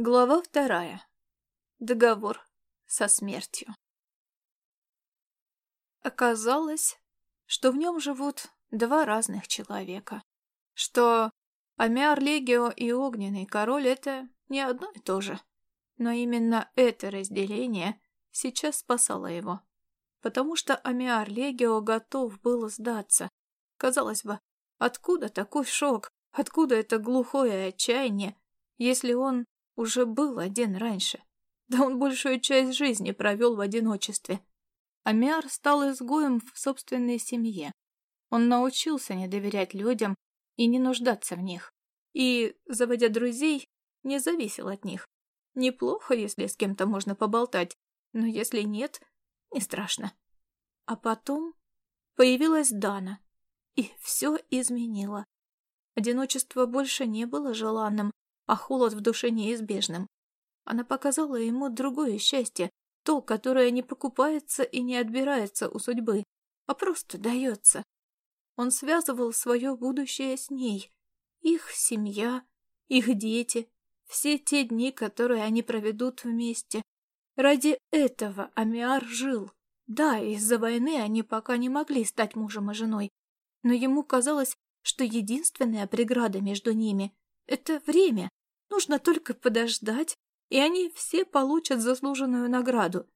Глава вторая. Договор со смертью. Оказалось, что в нем живут два разных человека. Что Амиар Легио и Огненный Король — это не одно и то же. Но именно это разделение сейчас спасало его. Потому что Амиар Легио готов был сдаться. Казалось бы, откуда такой шок? Откуда это глухое отчаяние, если он уже был один раньше? Да он большую часть жизни провел в одиночестве. Амиар стал изгоем в собственной семье. Он научился не доверять людям и не нуждаться в них. И, заводя друзей, не зависел от них. Неплохо, если с кем-то можно поболтать, но если нет, не страшно. А потом появилась Дана, и все изменило. Одиночество больше не было желанным, а холод в душе неизбежным. Она показала ему другое счастье, то, которое не покупается и не отбирается у судьбы, а просто дается. Он связывал свое будущее с ней, их семья, их дети, все те дни, которые они проведут вместе. Ради этого Амиар жил. Да, из-за войны они пока не могли стать мужем и женой, но ему казалось, что единственная преграда между ними — это время. Нужно только подождать, и они все получат заслуженную награду.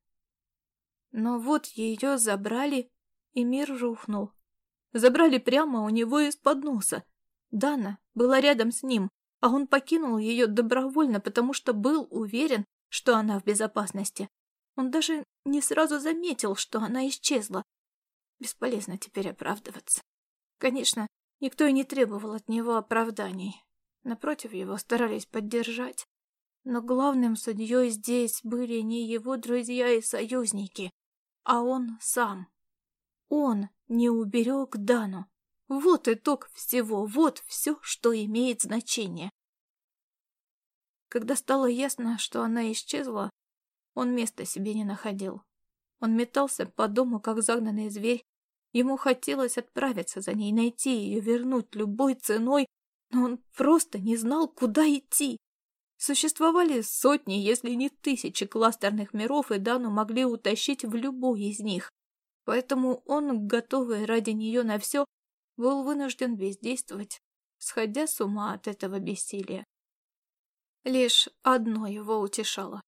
Но вот ее забрали, и мир рухнул. Забрали прямо у него из-под носа. Дана была рядом с ним, а он покинул ее добровольно, потому что был уверен, что она в безопасности. Он даже не сразу заметил, что она исчезла. Бесполезно теперь оправдываться. Конечно, Никто и не требовал от него оправданий. Напротив, его старались поддержать. Но главным судьей здесь были не его друзья и союзники, а он сам. Он не уберег Дану. Вот итог всего, вот все, что имеет значение. Когда стало ясно, что она исчезла, он места себе не находил. Он метался по дому, как загнанный зверь, Ему хотелось отправиться за ней, найти ее, вернуть любой ценой, но он просто не знал, куда идти. Существовали сотни, если не тысячи кластерных миров, и Дану могли утащить в любой из них. Поэтому он, готовый ради нее на все, был вынужден бездействовать, сходя с ума от этого бессилия. Лишь одно его утешало.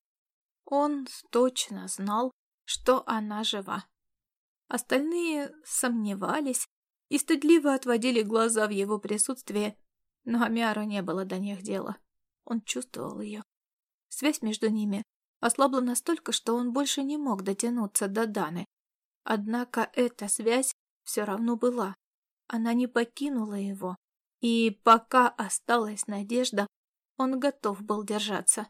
Он точно знал, что она жива. Остальные сомневались и стыдливо отводили глаза в его присутствии, но Амиару не было до них дела. Он чувствовал ее. Связь между ними ослабла настолько, что он больше не мог дотянуться до Даны. Однако эта связь все равно была. Она не покинула его. И пока осталась надежда, он готов был держаться.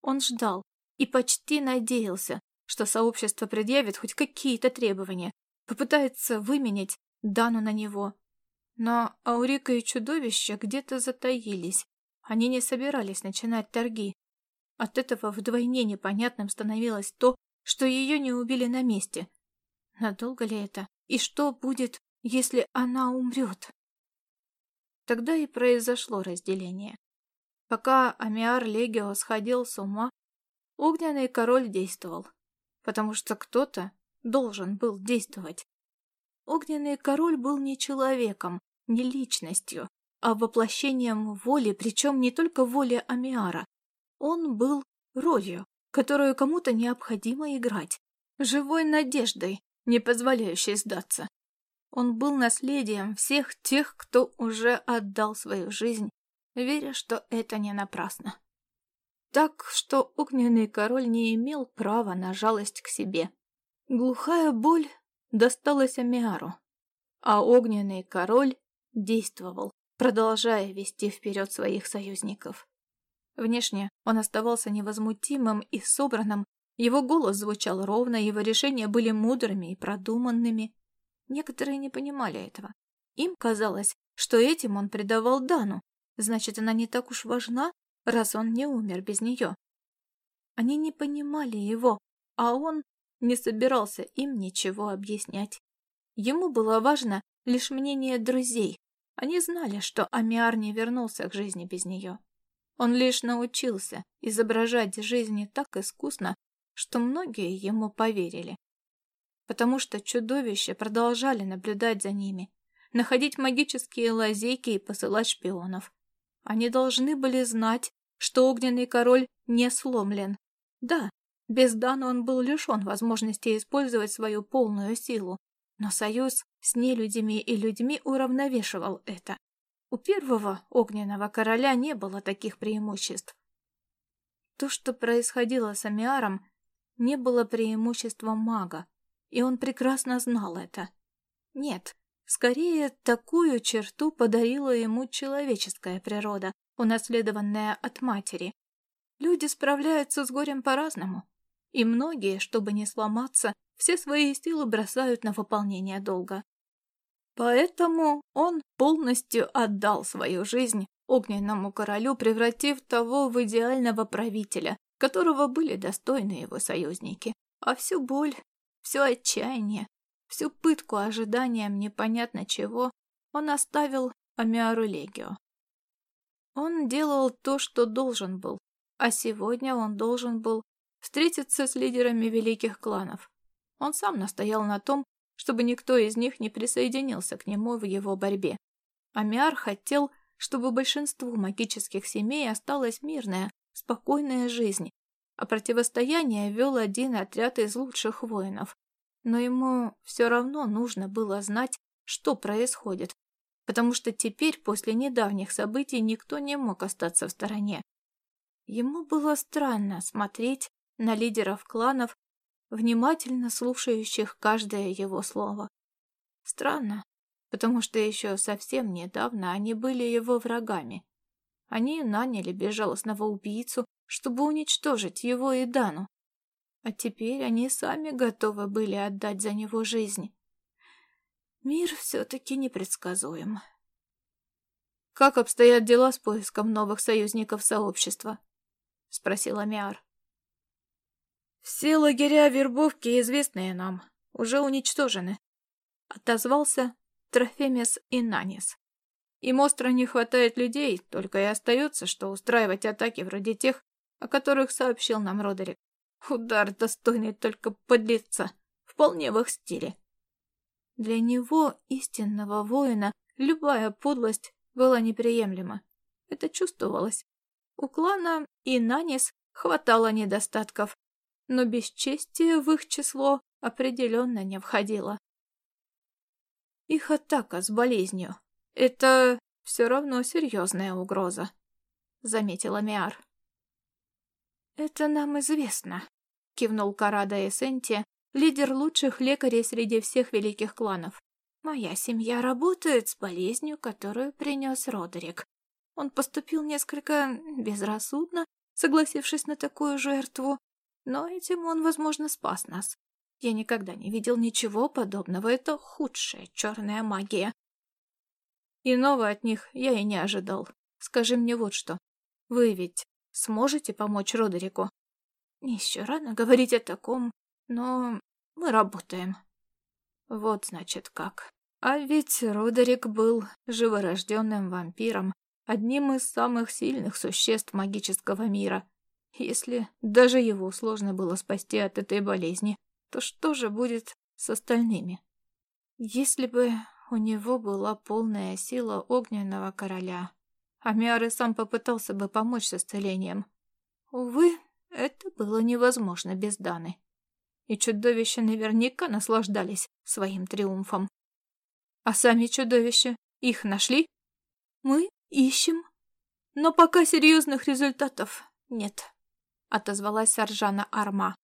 Он ждал и почти надеялся, что сообщество предъявит хоть какие-то требования, попытается выменять Дану на него. Но Аурика и чудовище где-то затаились. Они не собирались начинать торги. От этого вдвойне непонятным становилось то, что ее не убили на месте. Надолго ли это? И что будет, если она умрет? Тогда и произошло разделение. Пока Амиар Легио сходил с ума, огненный король действовал потому что кто-то должен был действовать. Огненный король был не человеком, не личностью, а воплощением воли, причем не только воли Амиара. Он был ролью, которую кому-то необходимо играть, живой надеждой, не позволяющей сдаться. Он был наследием всех тех, кто уже отдал свою жизнь, веря, что это не напрасно. Так что огненный король не имел права на жалость к себе. Глухая боль досталась Амиару, а огненный король действовал, продолжая вести вперед своих союзников. Внешне он оставался невозмутимым и собранным, его голос звучал ровно, его решения были мудрыми и продуманными. Некоторые не понимали этого. Им казалось, что этим он предавал Дану, значит, она не так уж важна, раз он не умер без нее. Они не понимали его, а он не собирался им ничего объяснять. Ему было важно лишь мнение друзей. Они знали, что Амиар не вернулся к жизни без нее. Он лишь научился изображать жизнь так искусно, что многие ему поверили. Потому что чудовища продолжали наблюдать за ними, находить магические лазейки и посылать шпионов. Они должны были знать, что огненный король не сломлен. Да, без Дана он был лишен возможности использовать свою полную силу, но союз с нелюдями и людьми уравновешивал это. У первого огненного короля не было таких преимуществ. То, что происходило с Амиаром, не было преимуществом мага, и он прекрасно знал это. Нет, скорее такую черту подарила ему человеческая природа, унаследованная от матери. Люди справляются с горем по-разному, и многие, чтобы не сломаться, все свои силы бросают на выполнение долга. Поэтому он полностью отдал свою жизнь огненному королю, превратив того в идеального правителя, которого были достойны его союзники. А всю боль, все отчаяние, всю пытку ожиданием непонятно чего он оставил Амиару Легио. Он делал то, что должен был, а сегодня он должен был встретиться с лидерами великих кланов. Он сам настоял на том, чтобы никто из них не присоединился к нему в его борьбе. Амиар хотел, чтобы большинству магических семей осталась мирная, спокойная жизнь, а противостояние вел один отряд из лучших воинов. Но ему все равно нужно было знать, что происходит, потому что теперь, после недавних событий, никто не мог остаться в стороне. Ему было странно смотреть на лидеров кланов, внимательно слушающих каждое его слово. Странно, потому что еще совсем недавно они были его врагами. Они наняли безжалостного убийцу, чтобы уничтожить его и Дану. А теперь они сами готовы были отдать за него жизнь. Мир все-таки непредсказуем. «Как обстоят дела с поиском новых союзников сообщества?» — спросила Миар. «Все лагеря вербовки, известные нам, уже уничтожены», — отозвался Трофемес Инанис. «Им остро не хватает людей, только и остается, что устраивать атаки вроде тех, о которых сообщил нам Родерик. Удар, достойный только подлеца, вполне в их стиле». Для него, истинного воина, любая подлость была неприемлема. Это чувствовалось. У клана Инанис хватало недостатков, но бесчестие в их число определенно не входило. Их атака с болезнью — это все равно серьезная угроза, — заметила Миар. «Это нам известно», — кивнул Карада Эссенти, лидер лучших лекарей среди всех великих кланов. «Моя семья работает с болезнью, которую принес Родерик. Он поступил несколько безрассудно, согласившись на такую жертву, но этим он, возможно, спас нас. Я никогда не видел ничего подобного. Это худшая черная магия. Иного от них я и не ожидал. Скажи мне вот что. Вы ведь сможете помочь Родерику? Еще рано говорить о таком, но мы работаем. Вот значит как. А ведь Родерик был живорожденным вампиром, одним из самых сильных существ магического мира. Если даже его сложно было спасти от этой болезни, то что же будет с остальными? Если бы у него была полная сила огненного короля, Амиар и сам попытался бы помочь с исцелением. Увы, это было невозможно без Даны. И чудовища наверняка наслаждались своим триумфом. А сами чудовища их нашли? Мы ищем. Но пока серьезных результатов нет. — отозвалась Саржана Арма.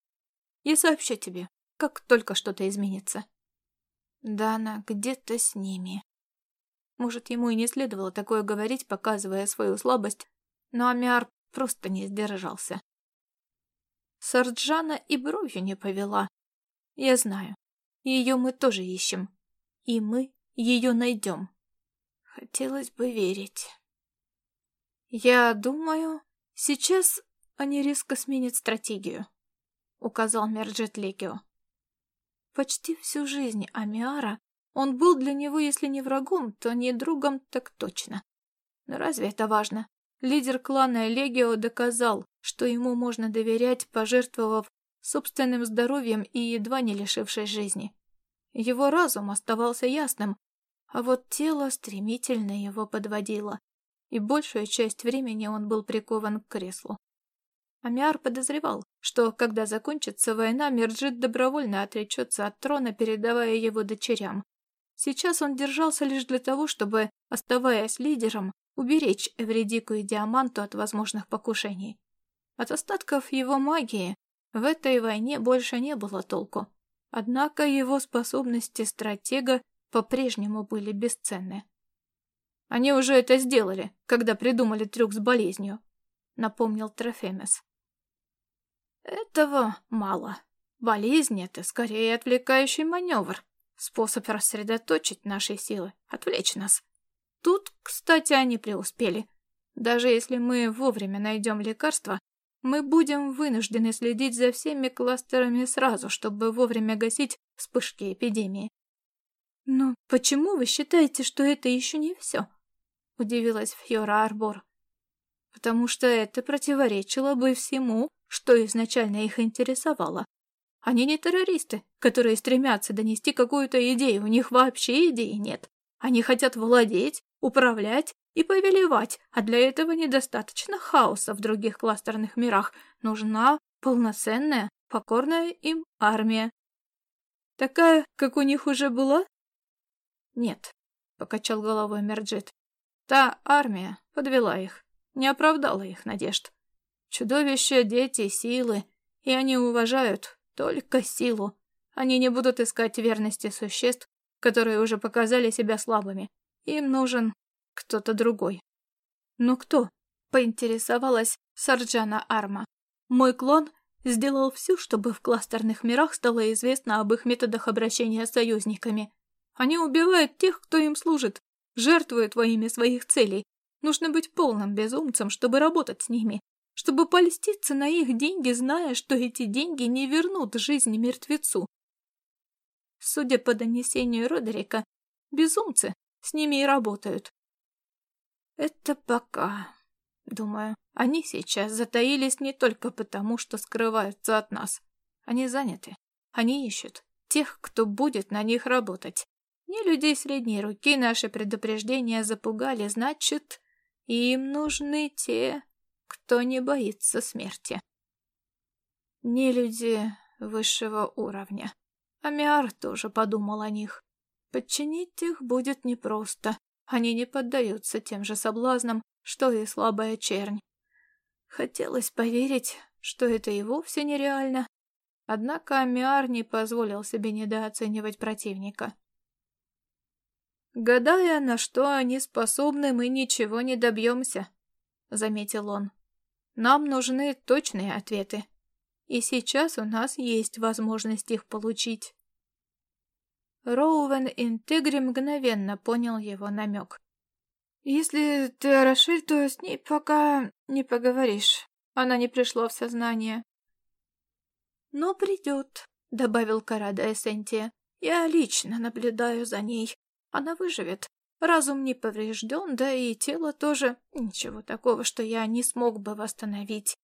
«Я сообщу тебе, как только что-то изменится». «Дана где-то с ними». Может, ему и не следовало такое говорить, показывая свою слабость, но Амиар просто не сдержался. Сарджана и бровью не повела. Я знаю. Ее мы тоже ищем. И мы ее найдем. Хотелось бы верить. Я думаю, сейчас они резко сменят стратегию», — указал Мерджет Легио. Почти всю жизнь Амиара он был для него, если не врагом, то не другом, так точно. Но разве это важно? Лидер клана Легио доказал, что ему можно доверять, пожертвовав собственным здоровьем и едва не лишившись жизни. Его разум оставался ясным, а вот тело стремительно его подводило, и большую часть времени он был прикован к креслу. Амиар подозревал, что, когда закончится война, Мирджит добровольно отречется от трона, передавая его дочерям. Сейчас он держался лишь для того, чтобы, оставаясь лидером, уберечь Эвредику и Диаманту от возможных покушений. От остатков его магии в этой войне больше не было толку. Однако его способности стратега по-прежнему были бесценны. «Они уже это сделали, когда придумали трюк с болезнью», — напомнил Трофемес. «Этого мало. Болезнь — это скорее отвлекающий маневр, способ рассредоточить наши силы, отвлечь нас. Тут, кстати, они преуспели. Даже если мы вовремя найдем лекарство, мы будем вынуждены следить за всеми кластерами сразу, чтобы вовремя гасить вспышки эпидемии. «Но почему вы считаете, что это еще не все?» — удивилась Фьора Арбор. «Потому что это противоречило бы всему, что изначально их интересовало. Они не террористы, которые стремятся донести какую-то идею, у них вообще идеи нет. Они хотят владеть, управлять и повелевать, а для этого недостаточно хаоса в других кластерных мирах. Нужна полноценная, покорная им армия. Такая, как у них уже была? Нет, покачал головой Мерджит. Та армия подвела их, не оправдала их надежд. Чудовища, дети, силы, и они уважают только силу. Они не будут искать верности существ, которые уже показали себя слабыми. Им нужен кто-то другой. Но кто? Поинтересовалась Сарджана Арма. Мой клон сделал все, чтобы в кластерных мирах стало известно об их методах обращения с союзниками. Они убивают тех, кто им служит, жертвуют во имя своих целей. Нужно быть полным безумцем, чтобы работать с ними, чтобы польститься на их деньги, зная, что эти деньги не вернут жизнь мертвецу. Судя по донесению Родерика, безумцы с ними и работают. Это пока. Думаю, они сейчас затаились не только потому, что скрываются от нас. Они заняты. Они ищут тех, кто будет на них работать. Не людей средней руки наши предупреждения запугали, значит, им нужны те, кто не боится смерти. Не люди высшего уровня. Амиар тоже подумал о них. Подчинить их будет непросто. Они не поддаются тем же соблазнам, что и слабая чернь. Хотелось поверить, что это и вовсе нереально. Однако Амиар не позволил себе недооценивать противника. «Гадая, на что они способны, мы ничего не добьемся», — заметил он. «Нам нужны точные ответы, и сейчас у нас есть возможность их получить». Роуэн Интегри мгновенно понял его намек. «Если ты Рошель, то с ней пока не поговоришь. Она не пришла в сознание». «Но придет», — добавил Карада Эссентия. «Я лично наблюдаю за ней. Она выживет. Разум не поврежден, да и тело тоже. Ничего такого, что я не смог бы восстановить.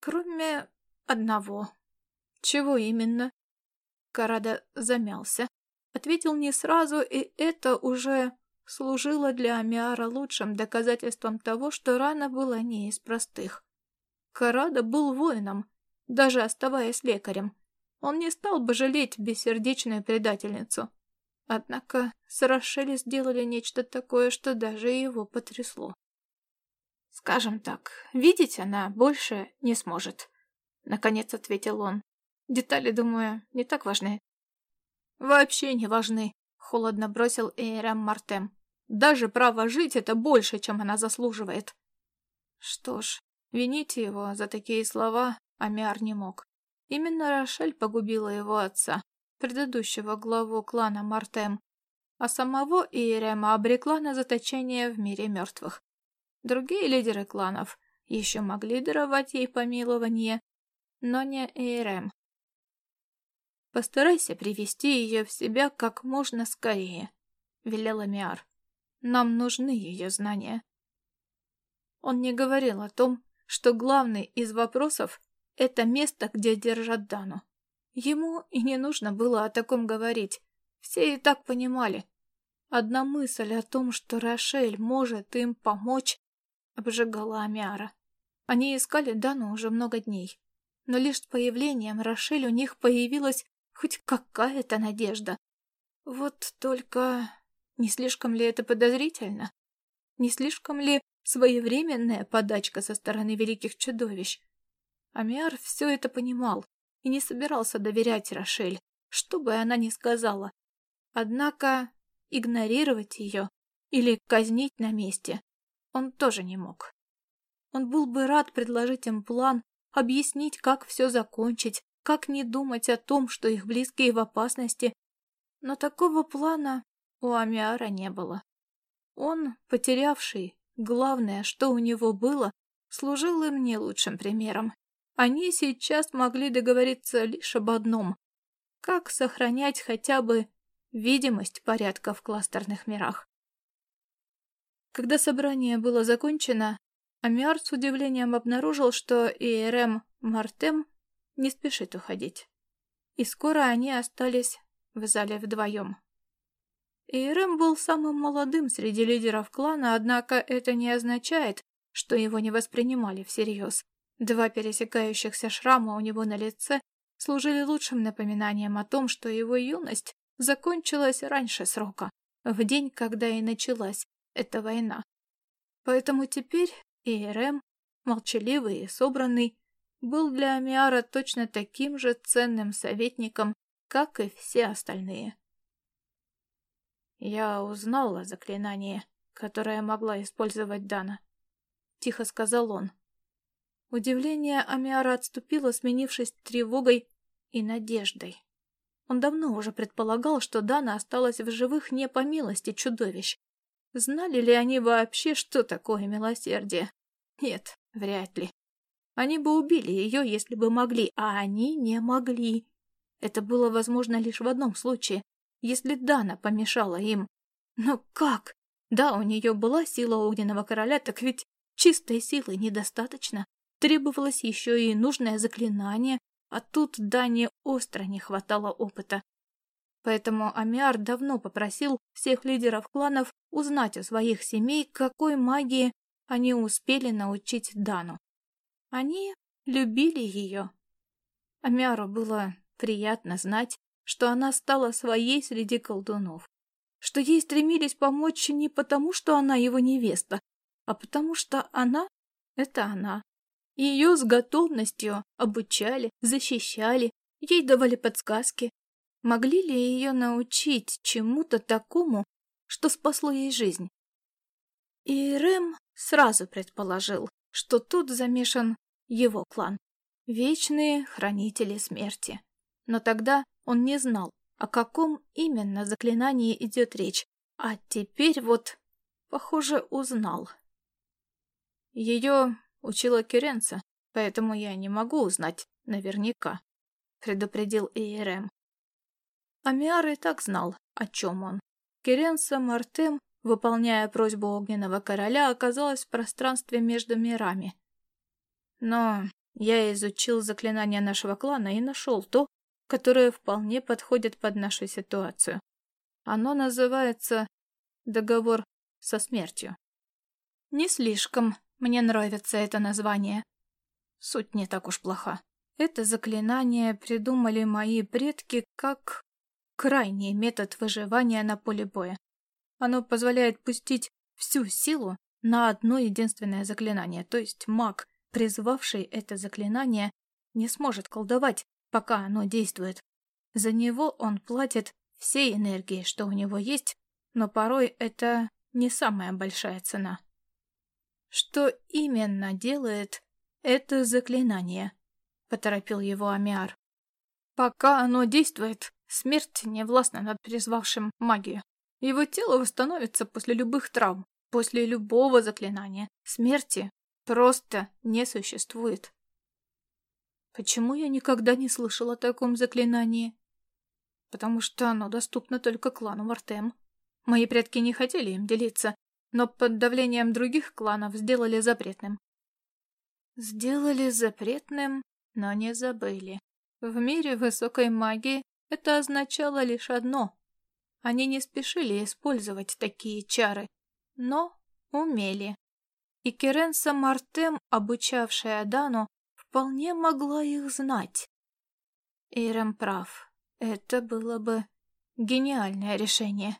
Кроме одного». «Чего именно?» Карада замялся. Ответил не сразу, и это уже служило для Амиара лучшим доказательством того, что рана была не из простых. Карада был воином, даже оставаясь лекарем. Он не стал бы жалеть бессердечную предательницу. Однако с сделали нечто такое, что даже его потрясло. «Скажем так, видеть она больше не сможет», — наконец ответил он. «Детали, думаю, не так важны. «Вообще не важны», — холодно бросил Эйрам Мартем. «Даже право жить — это больше, чем она заслуживает». Что ж, винить его за такие слова Амиар не мог. Именно Рошель погубила его отца, предыдущего главу клана Мартем, а самого Иерема обрекла на заточение в мире мертвых. Другие лидеры кланов еще могли даровать ей помилование, но не Эйрем. Постарайся привести ее в себя как можно скорее, велела Миар. Нам нужны ее знания. Он не говорил о том, что главный из вопросов — это место, где держат Дану. Ему и не нужно было о таком говорить. Все и так понимали. Одна мысль о том, что Рошель может им помочь, обжигала Амиара. Они искали Дану уже много дней. Но лишь с появлением Рошель у них появилась хоть какая-то надежда. Вот только... Не слишком ли это подозрительно? Не слишком ли своевременная подачка со стороны великих чудовищ? Амиар все это понимал и не собирался доверять Рошель, что бы она ни сказала. Однако игнорировать ее или казнить на месте он тоже не мог. Он был бы рад предложить им план, объяснить, как все закончить, как не думать о том, что их близкие в опасности. Но такого плана у Амиара не было. Он, потерявший, главное, что у него было, служил им не лучшим примером. Они сейчас могли договориться лишь об одном — как сохранять хотя бы видимость порядка в кластерных мирах. Когда собрание было закончено, Амиар с удивлением обнаружил, что ИРМ Мартем не спешит уходить. И скоро они остались в зале вдвоем. Ирэм был самым молодым среди лидеров клана, однако это не означает, что его не воспринимали всерьез. Два пересекающихся шрама у него на лице служили лучшим напоминанием о том, что его юность закончилась раньше срока, в день, когда и началась эта война. Поэтому теперь Иэрэм, молчаливый и собранный, был для Амиара точно таким же ценным советником, как и все остальные. «Я узнал о заклинании, которое могла использовать Дана», — тихо сказал он. Удивление Амиара отступило, сменившись тревогой и надеждой. Он давно уже предполагал, что Дана осталась в живых не по милости чудовищ. Знали ли они вообще, что такое милосердие? Нет, вряд ли. Они бы убили ее, если бы могли, а они не могли. Это было возможно лишь в одном случае, если Дана помешала им. Но как? Да, у нее была сила огненного короля, так ведь чистой силы недостаточно. Требовалось еще и нужное заклинание, а тут Дане остро не хватало опыта. Поэтому Амиар давно попросил всех лидеров кланов узнать у своих семей, какой магии они успели научить Дану. Они любили ее. Амиару было приятно знать, что она стала своей среди колдунов, что ей стремились помочь не потому, что она его невеста, а потому что она — это она. Ее с готовностью обучали, защищали, ей давали подсказки. Могли ли ее научить чему-то такому, что спасло ей жизнь? И Рэм сразу предположил, что тут замешан его клан. Вечные хранители смерти. Но тогда он не знал, о каком именно заклинании идет речь, а теперь вот, похоже, узнал. Ее учила Кюренца, поэтому я не могу узнать наверняка, предупредил Иерем. Амиар и так знал, о чем он. Кюренца Мартем, выполняя просьбу Огненного Короля, оказалась в пространстве между мирами. Но я изучил заклинания нашего клана и нашел то, которое вполне подходит под нашу ситуацию. Оно называется «Договор со смертью». Не слишком мне нравится это название. Суть не так уж плоха. Это заклинание придумали мои предки как крайний метод выживания на поле боя. Оно позволяет пустить всю силу на одно единственное заклинание, то есть маг, призвавший это заклинание, не сможет колдовать, пока оно действует. За него он платит всей энергией, что у него есть, но порой это не самая большая цена. «Что именно делает это заклинание?» — поторопил его Амиар. «Пока оно действует, смерть не властна над призвавшим магию. Его тело восстановится после любых травм, после любого заклинания. Смерти просто не существует». «Почему я никогда не слышал о таком заклинании?» «Потому что оно доступно только клану Мартем. Мои предки не хотели им делиться, но под давлением других кланов сделали запретным. Сделали запретным, но не забыли. В мире высокой магии это означало лишь одно. Они не спешили использовать такие чары, но умели. И Керенса Мартем, обучавшая Дану, вполне могла их знать. Ирем прав. Это было бы гениальное решение.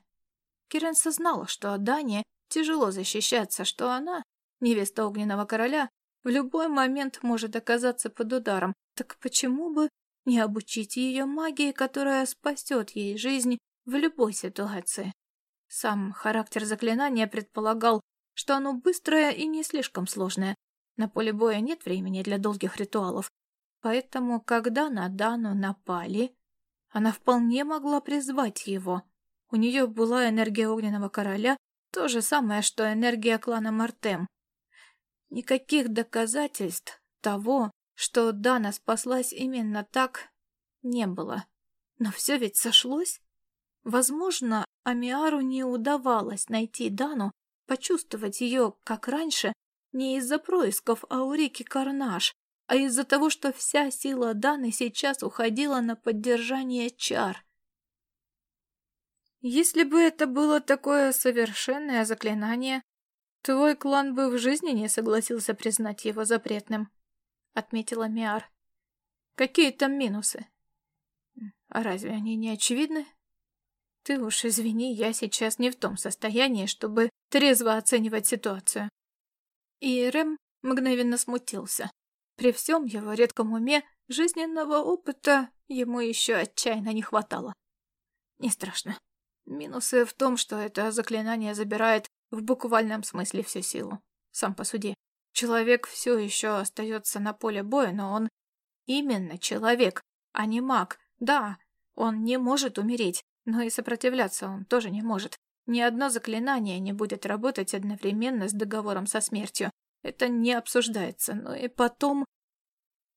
Керенса знала, что Дане тяжело защищаться, что она, невеста огненного короля, в любой момент может оказаться под ударом. Так почему бы не обучить ее магии, которая спасет ей жизнь в любой ситуации? Сам характер заклинания предполагал, что оно быстрое и не слишком сложное. На поле боя нет времени для долгих ритуалов. Поэтому, когда на Дану напали, она вполне могла призвать его. У нее была энергия огненного короля, то же самое, что энергия клана Мартем. Никаких доказательств того, что Дана спаслась именно так, не было. Но все ведь сошлось. Возможно, Амиару не удавалось найти Дану, почувствовать ее, как раньше, не из-за происков Аурики Карнаш, а из-за того, что вся сила Даны сейчас уходила на поддержание чар. Если бы это было такое совершенное заклинание, твой клан бы в жизни не согласился признать его запретным, отметила Миар. Какие там минусы? А разве они не очевидны? Ты уж извини, я сейчас не в том состоянии, чтобы трезво оценивать ситуацию. И Рэм мгновенно смутился. При всем его редком уме жизненного опыта ему еще отчаянно не хватало. Не страшно. Минусы в том, что это заклинание забирает в буквальном смысле всю силу. Сам по суде. Человек все еще остается на поле боя, но он именно человек, а не маг. Да, он не может умереть, но и сопротивляться он тоже не может. Ни одно заклинание не будет работать одновременно с договором со смертью. Это не обсуждается. Но и потом...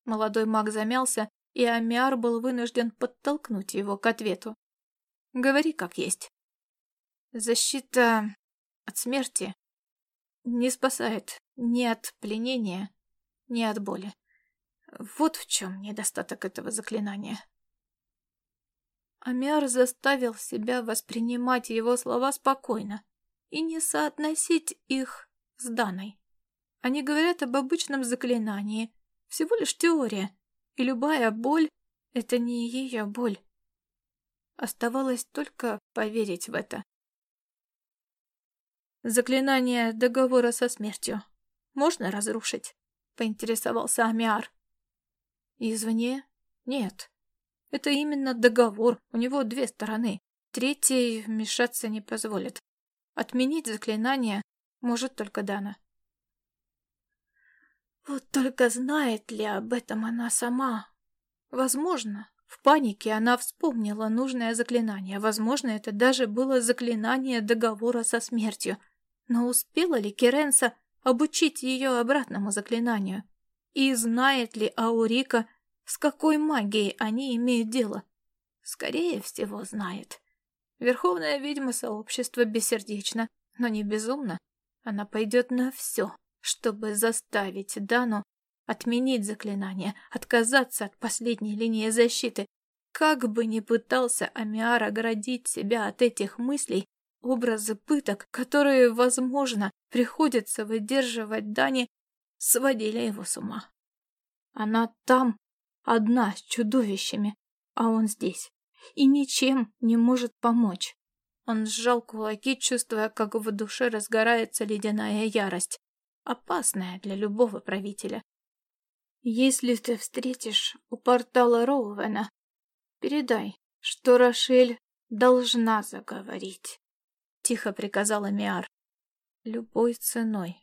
Молодой маг замялся, и Амиар был вынужден подтолкнуть его к ответу. Говори как есть. Защита от смерти не спасает ни от пленения, ни от боли. Вот в чем недостаток этого заклинания. Амиар заставил себя воспринимать его слова спокойно и не соотносить их с Даной. Они говорят об обычном заклинании, всего лишь теория, и любая боль — это не ее боль. Оставалось только поверить в это. «Заклинание договора со смертью можно разрушить?» — поинтересовался Амиар. «Извне? Нет. Это именно договор, у него две стороны. Третий вмешаться не позволит. Отменить заклинание может только Дана. Вот только знает ли об этом она сама? Возможно, в панике она вспомнила нужное заклинание. Возможно, это даже было заклинание договора со смертью. Но успела ли Керенса обучить ее обратному заклинанию? И знает ли Аурика, с какой магией они имеют дело? Скорее всего, знает. Верховная ведьма сообщества бессердечна, но не безумна. Она пойдет на все, чтобы заставить Дану отменить заклинание, отказаться от последней линии защиты. Как бы ни пытался Амиар оградить себя от этих мыслей, образы пыток, которые, возможно, приходится выдерживать Дане, сводили его с ума. Она там, одна с чудовищами, а он здесь, и ничем не может помочь. Он сжал кулаки, чувствуя, как в душе разгорается ледяная ярость, опасная для любого правителя. Если ты встретишь у портала Роуэна, передай, что Рошель должна заговорить. Тихо приказала Миар. Любой ценой.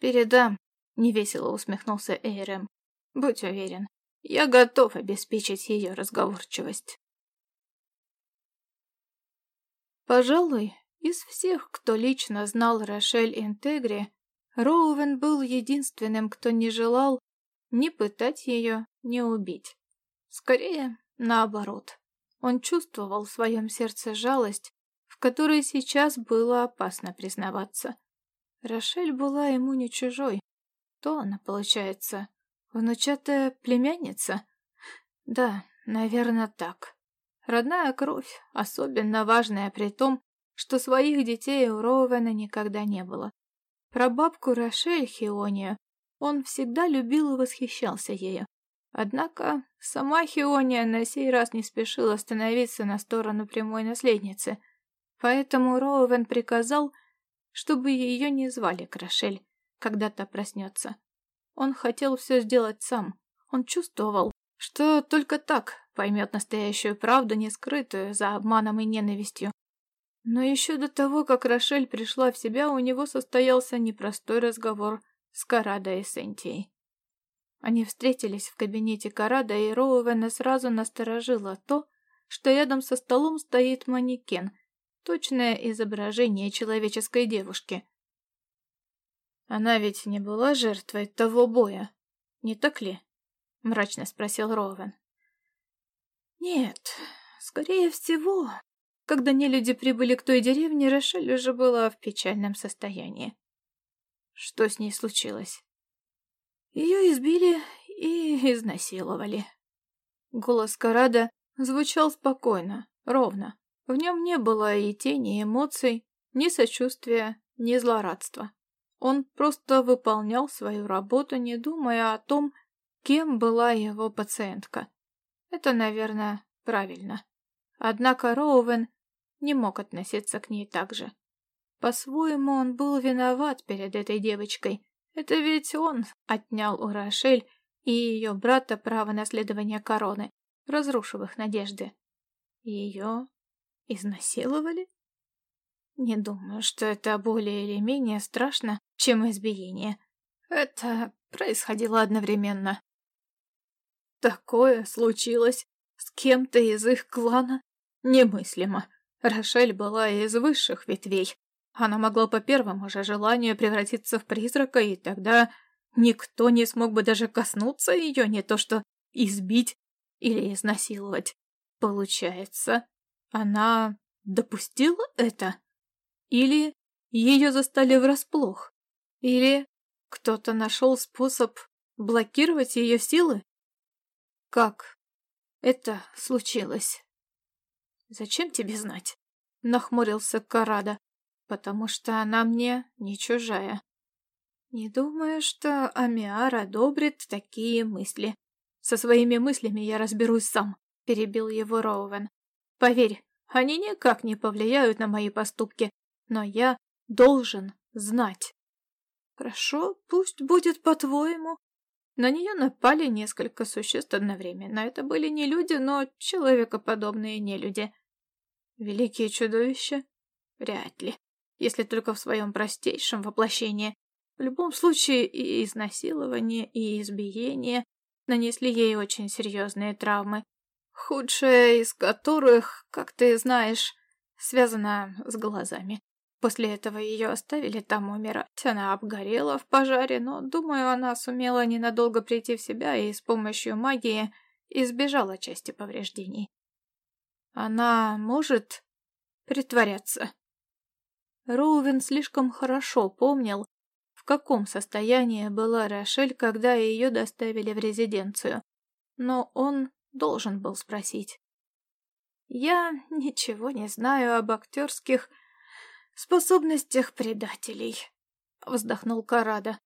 Передам, невесело усмехнулся Эйрем. Будь уверен, я готов обеспечить ее разговорчивость. Пожалуй, из всех, кто лично знал Рошель Интегри, Роуэн был единственным, кто не желал ни пытать ее, ни убить. Скорее, наоборот. Он чувствовал в своем сердце жалость, в в которой сейчас было опасно признаваться. Рошель была ему не чужой. То она, получается, внучатая племянница? Да, наверное, так. Родная кровь, особенно важная при том, что своих детей у Роуэна никогда не было. Про бабку Рошель Хионию он всегда любил и восхищался ею. Однако сама Хиония на сей раз не спешила становиться на сторону прямой наследницы, поэтому Роуэн приказал, чтобы ее не звали Крашель, когда та проснется. Он хотел все сделать сам. Он чувствовал, что только так поймет настоящую правду, не скрытую за обманом и ненавистью. Но еще до того, как Рошель пришла в себя, у него состоялся непростой разговор с Карадо и Сентией. Они встретились в кабинете Карада, и Роуэна сразу насторожило то, что рядом со столом стоит манекен, точное изображение человеческой девушки. «Она ведь не была жертвой того боя, не так ли?» — мрачно спросил Роуэн. «Нет, скорее всего, когда нелюди прибыли к той деревне, Рошель уже была в печальном состоянии. Что с ней случилось?» Ее избили и изнасиловали. Голос Карада звучал спокойно, ровно. В нем не было и тени эмоций, ни сочувствия, ни злорадства. Он просто выполнял свою работу, не думая о том, кем была его пациентка. Это, наверное, правильно. Однако Роуэн не мог относиться к ней так же. По-своему он был виноват перед этой девочкой, это ведь он отнял у Рошель и ее брата право наследования короны, разрушив их надежды. Ее изнасиловали? Не думаю, что это более или менее страшно, чем избиение. Это происходило одновременно. Такое случилось с кем-то из их клана? Немыслимо. Рошель была из высших ветвей, она могла по первому же желанию превратиться в призрака, и тогда никто не смог бы даже коснуться ее, не то что избить или изнасиловать. Получается, она допустила это? Или ее застали врасплох? Или кто-то нашел способ блокировать ее силы? Как это случилось? Зачем тебе знать? Нахмурился Карада потому что она мне не чужая. Не думаю, что Амиар одобрит такие мысли. Со своими мыслями я разберусь сам, перебил его Роуэн. Поверь, они никак не повлияют на мои поступки, но я должен знать. Хорошо, пусть будет по-твоему. На нее напали несколько существ одновременно. Это были не люди, но человекоподобные нелюди. Великие чудовища? Вряд ли если только в своем простейшем воплощении. В любом случае и изнасилование, и избиение нанесли ей очень серьезные травмы, худшая из которых, как ты знаешь, связана с глазами. После этого ее оставили там умирать. Она обгорела в пожаре, но, думаю, она сумела ненадолго прийти в себя и с помощью магии избежала части повреждений. Она может притворяться. Роувен слишком хорошо помнил, в каком состоянии была Рошель, когда ее доставили в резиденцию. Но он должен был спросить. «Я ничего не знаю об актерских способностях предателей», — вздохнул Карада.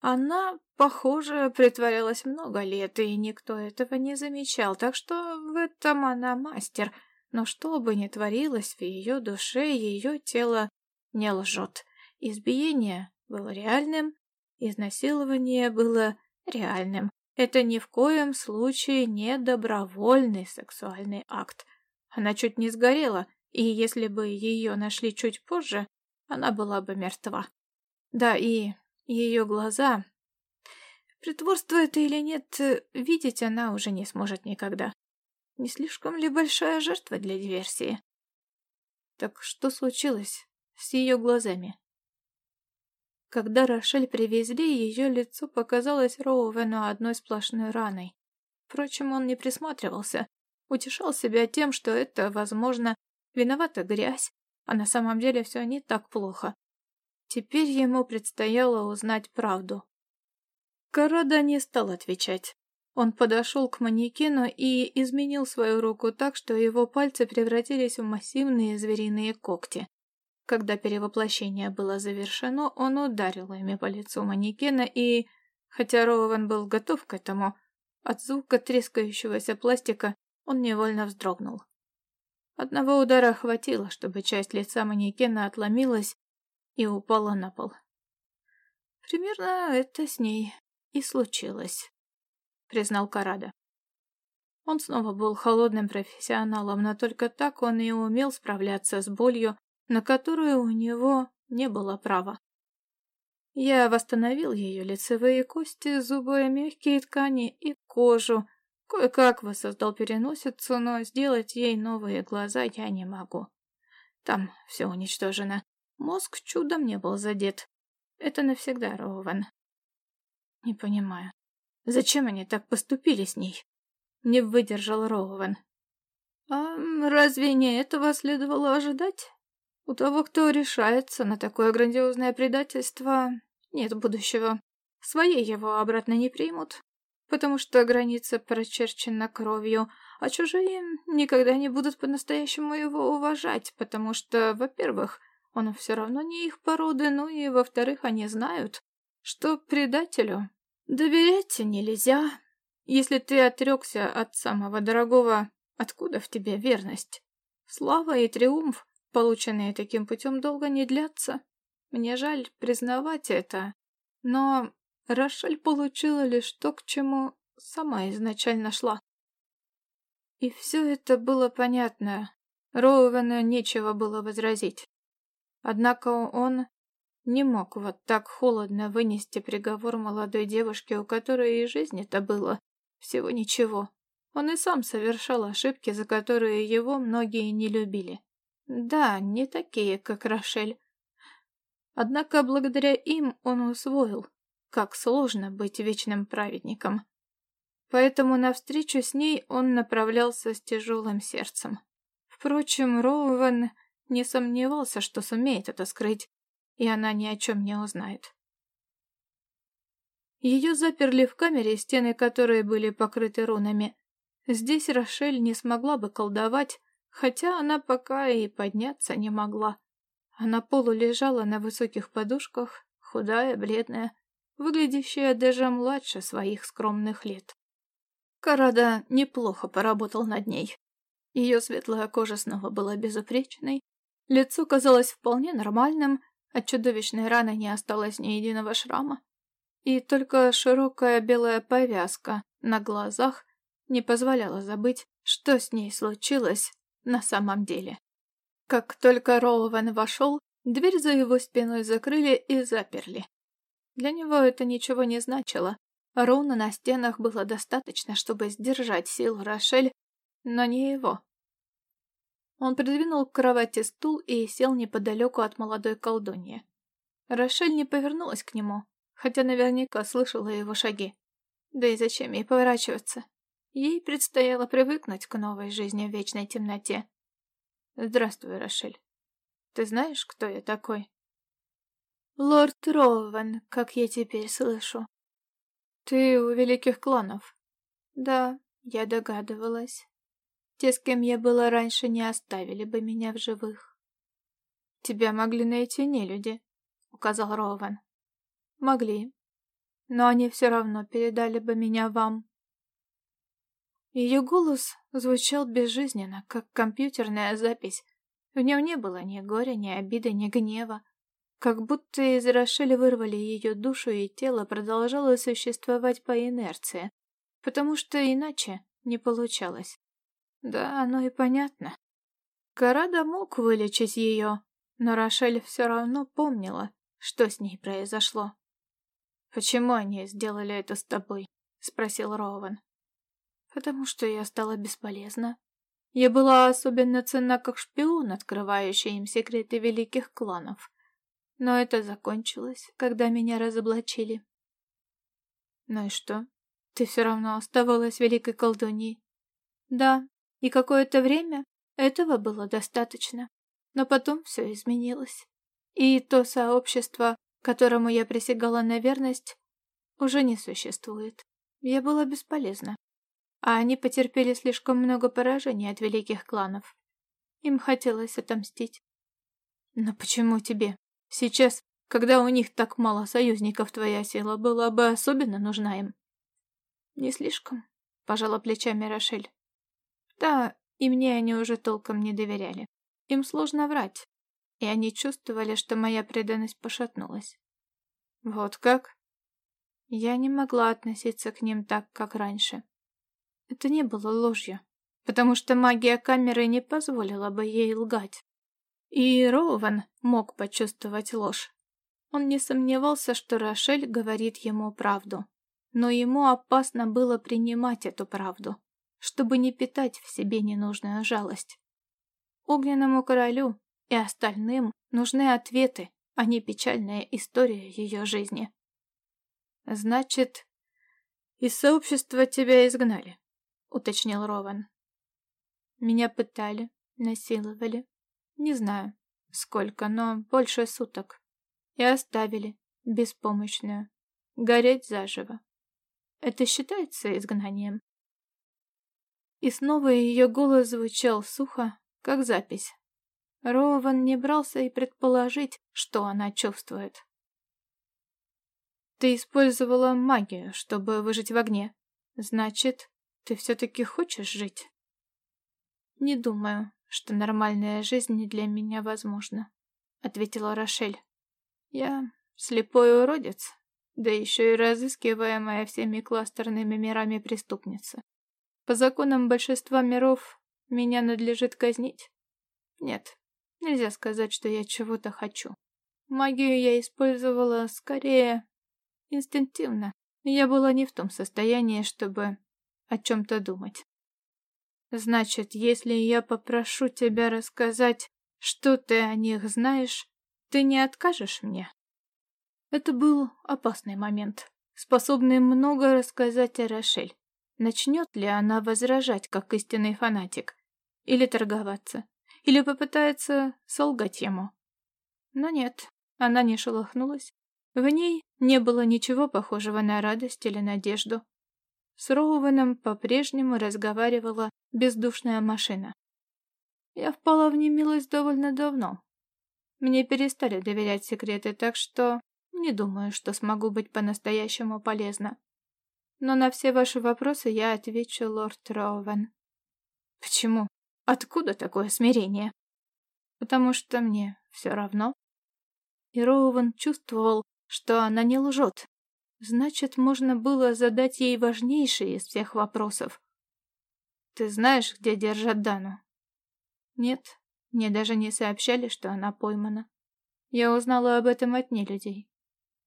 Она, похоже, притворялась много лет, и никто этого не замечал, так что в этом она мастер. Но что бы ни творилось в ее душе, ее тело не лжет. Избиение было реальным, изнасилование было реальным. Это ни в коем случае не добровольный сексуальный акт. Она чуть не сгорела, и если бы ее нашли чуть позже, она была бы мертва. Да, и ее глаза... Притворство это или нет, видеть она уже не сможет никогда. Не слишком ли большая жертва для диверсии? Так что случилось? С ее глазами. Когда Рошель привезли, ее лицо показалось Роуэну одной сплошной раной. Впрочем, он не присматривался, утешал себя тем, что это, возможно, виновата грязь, а на самом деле все не так плохо. Теперь ему предстояло узнать правду. Карада не стал отвечать. Он подошел к манекену и изменил свою руку так, что его пальцы превратились в массивные звериные когти. Когда перевоплощение было завершено, он ударил ими по лицу манекена и, хотя Роуэн был готов к этому, от звука трескающегося пластика он невольно вздрогнул. Одного удара хватило, чтобы часть лица манекена отломилась и упала на пол. Примерно это с ней и случилось признал Карада. Он снова был холодным профессионалом, но только так он и умел справляться с болью, на которую у него не было права. Я восстановил ее лицевые кости, зубы, мягкие ткани и кожу. Кое-как воссоздал переносицу, но сделать ей новые глаза я не могу. Там все уничтожено. Мозг чудом не был задет. Это навсегда, Роуэн. Не понимаю. Зачем они так поступили с ней? Не выдержал Роуэн. А разве не этого следовало ожидать? У того, кто решается на такое грандиозное предательство, нет будущего. Свои его обратно не примут, потому что граница прочерчена кровью, а чужие никогда не будут по-настоящему его уважать, потому что, во-первых, он все равно не их породы, ну и, во-вторых, они знают, что предателю Доверять нельзя. Если ты отрекся от самого дорогого, откуда в тебе верность? Слава и триумф, полученные таким путем, долго не длятся. Мне жаль признавать это, но Рошель получила лишь то, к чему сама изначально шла. И все это было понятно. Роуэну нечего было возразить. Однако он не мог вот так холодно вынести приговор молодой девушке, у которой и жизни-то было всего ничего. Он и сам совершал ошибки, за которые его многие не любили. Да, не такие, как Рошель. Однако благодаря им он усвоил, как сложно быть вечным праведником. Поэтому навстречу с ней он направлялся с тяжелым сердцем. Впрочем, Роуэн не сомневался, что сумеет это скрыть и она ни о чем не узнает. Ее заперли в камере, стены которой были покрыты рунами. Здесь Рошель не смогла бы колдовать, хотя она пока и подняться не могла. Она полу лежала на высоких подушках, худая, бледная, выглядящая даже младше своих скромных лет. Карада неплохо поработал над ней. Ее светлая кожа снова была безупречной, лицо казалось вполне нормальным, от чудовищной раны не осталось ни единого шрама. И только широкая белая повязка на глазах не позволяла забыть, что с ней случилось на самом деле. Как только Роуэн вошел, дверь за его спиной закрыли и заперли. Для него это ничего не значило. Руна на стенах было достаточно, чтобы сдержать силу Рошель, но не его. Он придвинул к кровати стул и сел неподалеку от молодой колдуньи. Рошель не повернулась к нему, хотя наверняка слышала его шаги. Да и зачем ей поворачиваться? Ей предстояло привыкнуть к новой жизни в вечной темноте. «Здравствуй, Рошель. Ты знаешь, кто я такой?» «Лорд Роуэн, как я теперь слышу». «Ты у великих кланов?» «Да, я догадывалась. Те, с кем я была раньше, не оставили бы меня в живых. Тебя могли найти не люди, указал Рован. Могли. Но они все равно передали бы меня вам. Ее голос звучал безжизненно, как компьютерная запись. В нем не было ни горя, ни обиды, ни гнева. Как будто из Рошеля вырвали ее душу, и тело продолжало существовать по инерции, потому что иначе не получалось. Да, оно и понятно. Карада мог вылечить ее, но Рошель все равно помнила, что с ней произошло. «Почему они сделали это с тобой?» — спросил Роуэн. «Потому что я стала бесполезна. Я была особенно ценна как шпион, открывающий им секреты великих кланов. Но это закончилось, когда меня разоблачили». «Ну и что? Ты все равно оставалась великой колдуньей?» «Да, и какое-то время этого было достаточно. Но потом все изменилось. И то сообщество, которому я присягала на верность, уже не существует. Я была бесполезна. А они потерпели слишком много поражений от великих кланов. Им хотелось отомстить. Но почему тебе? Сейчас, когда у них так мало союзников, твоя сила была бы особенно нужна им. Не слишком, пожала плечами Рошель. Да, и мне они уже толком не доверяли. Им сложно врать, и они чувствовали, что моя преданность пошатнулась. Вот как? Я не могла относиться к ним так, как раньше. Это не было ложью, потому что магия камеры не позволила бы ей лгать. И Роуэн мог почувствовать ложь. Он не сомневался, что Рошель говорит ему правду, но ему опасно было принимать эту правду, чтобы не питать в себе ненужную жалость. Огненному королю и остальным нужны ответы, а не печальная история ее жизни. Значит, из сообщества тебя изгнали, уточнил Рован. Меня пытали, насиловали. Не знаю, сколько, но больше суток. И оставили, беспомощную, гореть заживо. Это считается изгнанием? И снова ее голос звучал сухо, как запись. Рован не брался и предположить, что она чувствует. «Ты использовала магию, чтобы выжить в огне. Значит, ты все-таки хочешь жить?» «Не думаю, что нормальная жизнь для меня возможна», — ответила Рошель. «Я слепой уродец, да еще и разыскиваемая всеми кластерными мирами преступница. По законам большинства миров меня надлежит казнить? Нет, нельзя сказать, что я чего-то хочу. Магию я использовала скорее инстинктивно. Я была не в том состоянии, чтобы о чем-то думать. Значит, если я попрошу тебя рассказать, что ты о них знаешь, ты не откажешь мне? Это был опасный момент, способный много рассказать о Рошель. Начнет ли она возражать, как истинный фанатик? Или торговаться? Или попытается солгать ему? Но нет, она не шелохнулась. В ней не было ничего похожего на радость или надежду. С Роуэном по-прежнему разговаривала бездушная машина. Я впала в немилость довольно давно. Мне перестали доверять секреты, так что не думаю, что смогу быть по-настоящему полезна. Но на все ваши вопросы я отвечу, лорд Роуэн. Почему? Откуда такое смирение? Потому что мне все равно. И Роуэн чувствовал, что она не лжет. Значит, можно было задать ей важнейший из всех вопросов. «Ты знаешь, где держат Дану?» «Нет, мне даже не сообщали, что она поймана. Я узнала об этом от нелюдей.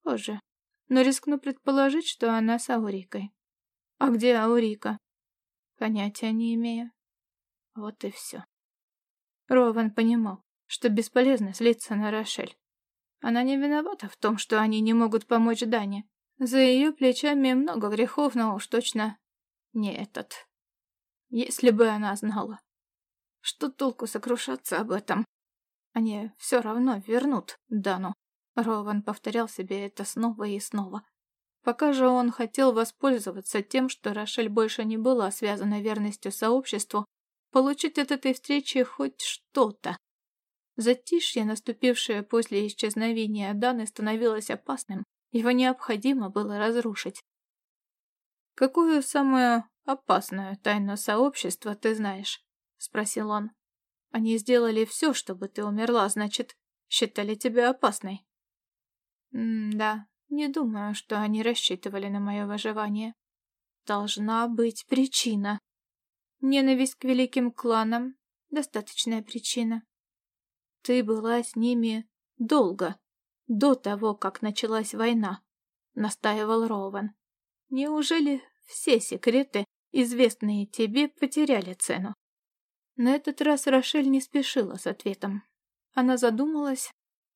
Позже. Но рискну предположить, что она с Аурикой. А где Аурика? Понятия не имею. Вот и все. Рован понимал, что бесполезно злиться на Рошель. Она не виновата в том, что они не могут помочь Дане. За ее плечами много грехов, но уж точно не этот. Если бы она знала. Что толку сокрушаться об этом? Они все равно вернут Дану. Рован повторял себе это снова и снова. Пока же он хотел воспользоваться тем, что Рошель больше не была связана верностью сообществу, получить от этой встречи хоть что-то. Затишье, наступившее после исчезновения Даны, становилось опасным. Его необходимо было разрушить. «Какую самую опасную тайну сообщества ты знаешь?» — спросил он. «Они сделали все, чтобы ты умерла, значит, считали тебя опасной». «М-да, не думаю, что они рассчитывали на мое выживание. Должна быть причина. Ненависть к великим кланам — достаточная причина. Ты была с ними долго, до того, как началась война, настаивал Рован. Неужели все секреты, известные тебе, потеряли цену? На этот раз Рошель не спешила с ответом. Она задумалась,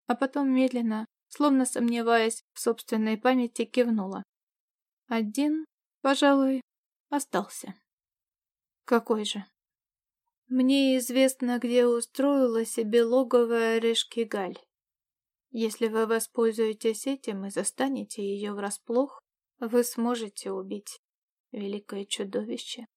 а потом медленно, словно сомневаясь в собственной памяти, кивнула. Один, пожалуй, остался. Какой же? Мне известно, где устроила себе логовое Решкигаль. Если вы воспользуетесь этим и застанете ее врасплох, вы сможете убить великое чудовище.